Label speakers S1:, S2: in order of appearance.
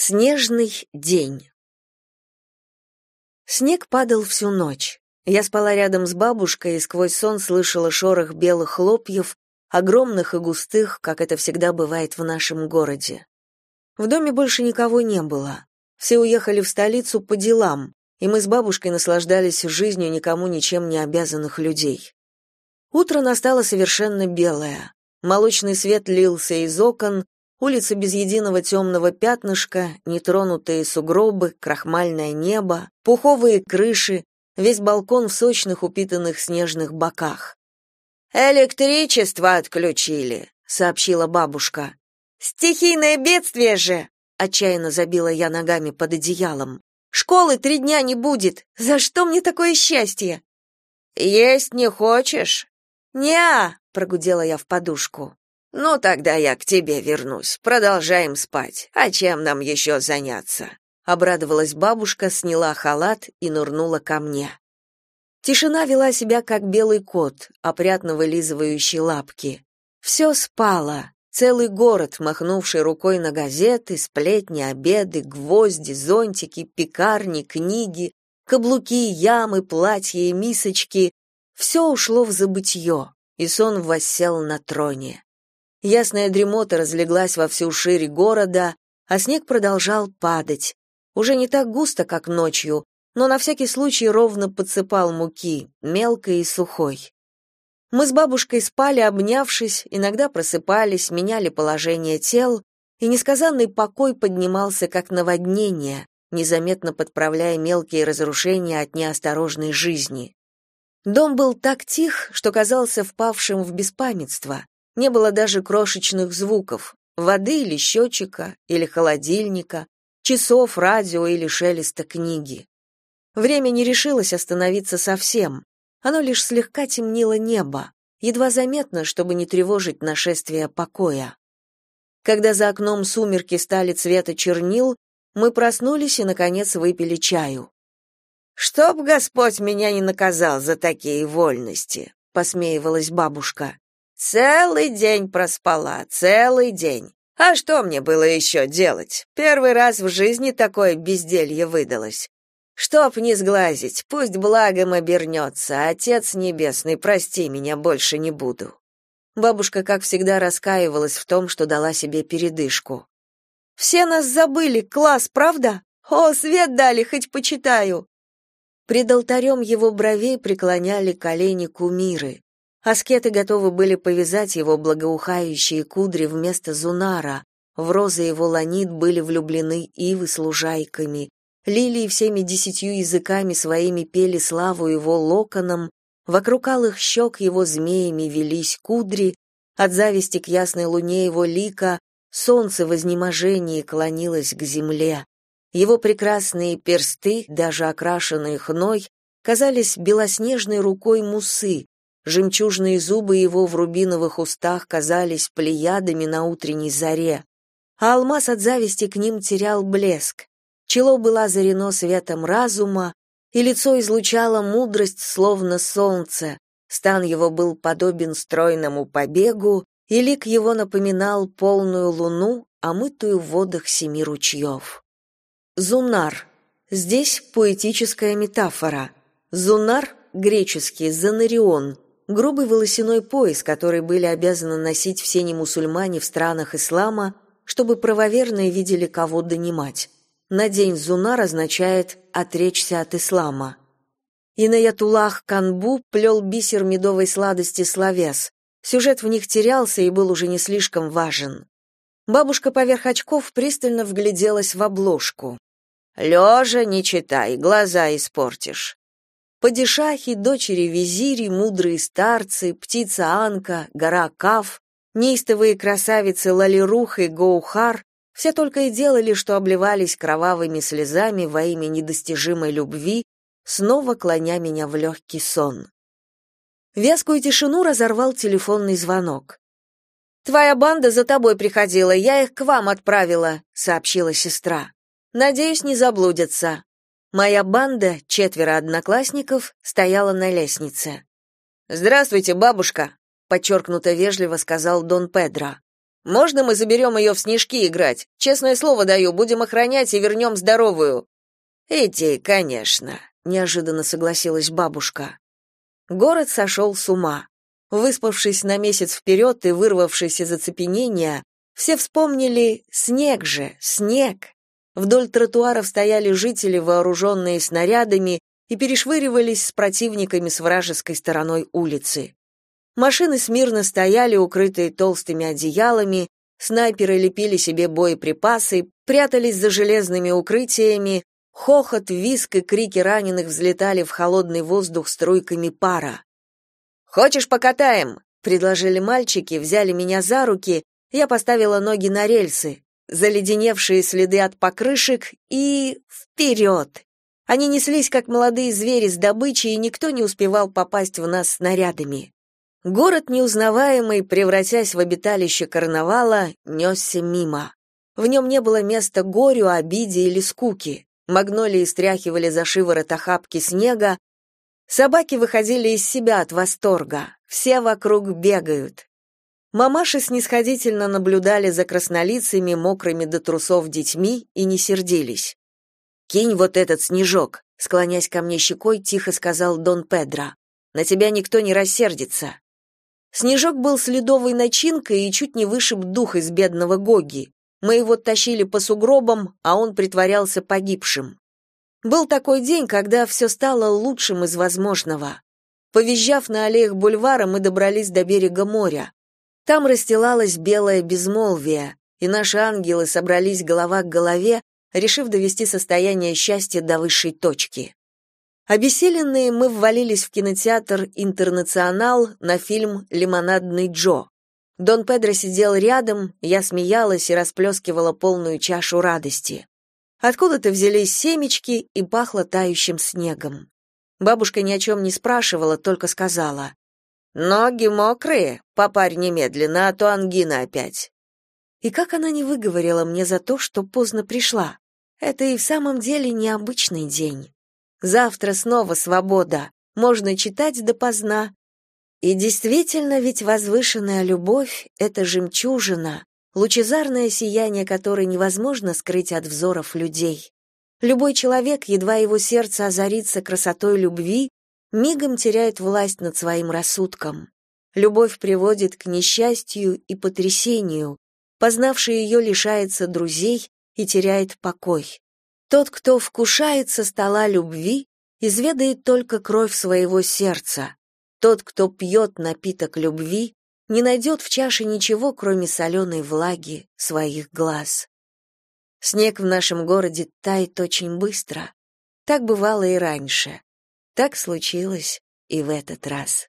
S1: Снежный день. Снег падал всю ночь. Я спала рядом с бабушкой и сквозь сон слышала шорох белых хлопьев, огромных и густых, как это всегда бывает в нашем городе. В доме больше никого не было. Все уехали в столицу по делам, и мы с бабушкой наслаждались жизнью никому ничем не обязанных людей. Утро настало совершенно белое. Молочный свет лился из окон, Улицы без единого темного пятнышка, нетронутые сугробы, крахмальное небо, пуховые крыши, весь балкон в сочных упитанных снежных боках. «Электричество отключили», — сообщила бабушка. «Стихийное бедствие же!» — отчаянно забила я ногами под одеялом. «Школы три дня не будет! За что мне такое счастье?» «Есть не хочешь?» «Не-а!» прогудела я в подушку. Ну тогда я к тебе вернусь. Продолжаем спать. А чем нам еще заняться? Обрадовалась бабушка, сняла халат и нырнула ко мне. Тишина вела себя как белый кот, опрятно вылизывающий лапки. Все спало. Целый город, махнувший рукой на газеты, сплетни, обеды, гвозди, зонтики, пекарни, книги, каблуки, ямы, платья и мисочки, все ушло в забытье, и сон воссел на троне. Ясная дремота разлеглась во всю ширь города, а снег продолжал падать. Уже не так густо, как ночью, но на всякий случай ровно подсыпал муки, мелкой и сухой. Мы с бабушкой спали, обнявшись, иногда просыпались, меняли положение тел, и несказанный покой поднимался как наводнение, незаметно подправляя мелкие разрушения от неосторожной жизни. Дом был так тих, что казался впавшим в беспамятство, не было даже крошечных звуков, воды или счетчика, или холодильника, часов, радио или шелеста книги. Время не решилось остановиться совсем. Оно лишь слегка темнило небо, едва заметно, чтобы не тревожить нашествие покоя. Когда за окном сумерки стали цвета чернил, мы проснулись и, наконец, выпили чаю. «Чтоб Господь меня не наказал за такие вольности», — посмеивалась бабушка. Целый день проспала, целый день. А что мне было еще делать? Первый раз в жизни такое безделье выдалось. Чтоб не сглазить, пусть благом обернется, Отец Небесный, прости меня, больше не буду. Бабушка, как всегда, раскаивалась в том, что дала себе передышку. «Все нас забыли, класс, правда? О, свет дали, хоть почитаю!» Пред алтарем его бровей преклоняли колени кумиры. Аскеты готовы были повязать его благоухающие кудри вместо зунара, в розы его ланит были влюблены ивы с лужайками, лилии всеми десятью языками своими пели славу его локонам, вокруг алых щек его змеями велись кудри, от зависти к ясной луне его лика солнце в изнеможении клонилось к земле. Его прекрасные персты, даже окрашенные хной, казались белоснежной рукой мусы, Жемчужные зубы его в рубиновых устах казались плеядами на утренней заре, а алмаз от зависти к ним терял блеск. Чело было озарено светом разума, и лицо излучало мудрость, словно солнце. Стан его был подобен стройному побегу, и лик его напоминал полную луну, омытую в водах семи ручьев. Зунар. Здесь поэтическая метафора. Зунар — греческий, занарион, грубый волосяной пояс, который были обязаны носить все немусульмане в странах ислама, чтобы правоверные видели, кого донимать. На день Зунар означает «отречься от ислама». Инаятуллах Канбу плел бисер медовой сладости словес. Сюжет в них терялся и был уже не слишком важен. Бабушка поверх очков пристально вгляделась в обложку. «Лежа не читай, глаза испортишь». Падишахи, дочери визири, мудрые старцы, птица Анка, гора Кав, неистовые красавицы Лалирух и Гоухар все только и делали, что обливались кровавыми слезами во имя недостижимой любви, снова клоня меня в легкий сон. Вязкую тишину разорвал телефонный звонок. «Твоя банда за тобой приходила, я их к вам отправила», — сообщила сестра. «Надеюсь, не заблудятся. Моя банда, четверо одноклассников, стояла на лестнице. «Здравствуйте, бабушка», — подчеркнуто вежливо сказал Дон Педро. Можно мы заберем ее в снежки играть? Честное слово даю, будем охранять и вернем здоровую». «Иди, конечно», — неожиданно согласилась бабушка. Город сошел с ума. Выспавшись на месяц вперед и вырвавшись из оцепенения, все вспомнили «снег же, снег». Вдоль тротуаров стояли жители, вооруженные снарядами, и перешвыривались с противниками с вражеской стороной улицы. Машины смирно стояли, укрытые толстыми одеялами, снайперы лепили себе боеприпасы, прятались за железными укрытиями, хохот, виск и крики раненых взлетали в холодный воздух струйками пара. «Хочешь, покатаем?» — предложили мальчики, взяли меня за руки, я поставила ноги на рельсы, заледеневшие следы от покрышек и... вперед! Они неслись, как молодые звери с добычей, и никто не успевал попасть в нас снарядами. Город неузнаваемый, превратясь в обиталище карнавала, несся мимо. В нем не было места горю, обиде или скуки. Магнолии стряхивали за шиворот охапки снега, собаки выходили из себя от восторга, все вокруг бегают. Мамаши снисходительно наблюдали за краснолицами, мокрыми до трусов детьми и не сердились. «Кинь вот этот снежок», — склонясь ко мне щекой, тихо сказал Дон Педро. «На тебя никто не рассердится». Снежок был с ледовой начинкой и чуть не вышиб дух из бедного Гоги. Мы его тащили по сугробам, а он притворялся погибшим. Был такой день, когда все стало лучшим из возможного. Повизжав на аллеях бульвара, мы добрались до берега моря. Там расстилалось белое безмолвие, и наши ангелы собрались голова к голове, решив довести состояние счастья до высшей точки. Обессиленные мы ввалились в кинотеатр «Интернационал» на фильм «Лимонадный Джо». Дон Педро сидел рядом, я смеялась и расплескивала полную чашу радости. Откуда-то взялись семечки и пахло тающим снегом. Бабушка ни о чем не спрашивала, только сказала. «Ноги мокрые, попарь немедленно, а то ангина опять». И как она не выговорила мне за то, что поздно пришла. Это и в самом деле необычный день. Завтра снова свобода, можно читать допоздна. И действительно, ведь возвышенная любовь — это жемчужина, лучезарное сияние которой невозможно скрыть от взоров людей. Любой человек, едва его сердце озарится красотой любви, мигом теряет власть над своим рассудком. Любовь приводит к несчастью и потрясению, Познавший ее лишается друзей и теряет покой. Тот, кто вкушает со стола любви, изведает только кровь своего сердца. Тот, кто пьет напиток любви, не найдет в чаше ничего, кроме соленой влаги своих глаз. Снег в нашем городе тает очень быстро. Так бывало и раньше. Так случилось и в этот раз.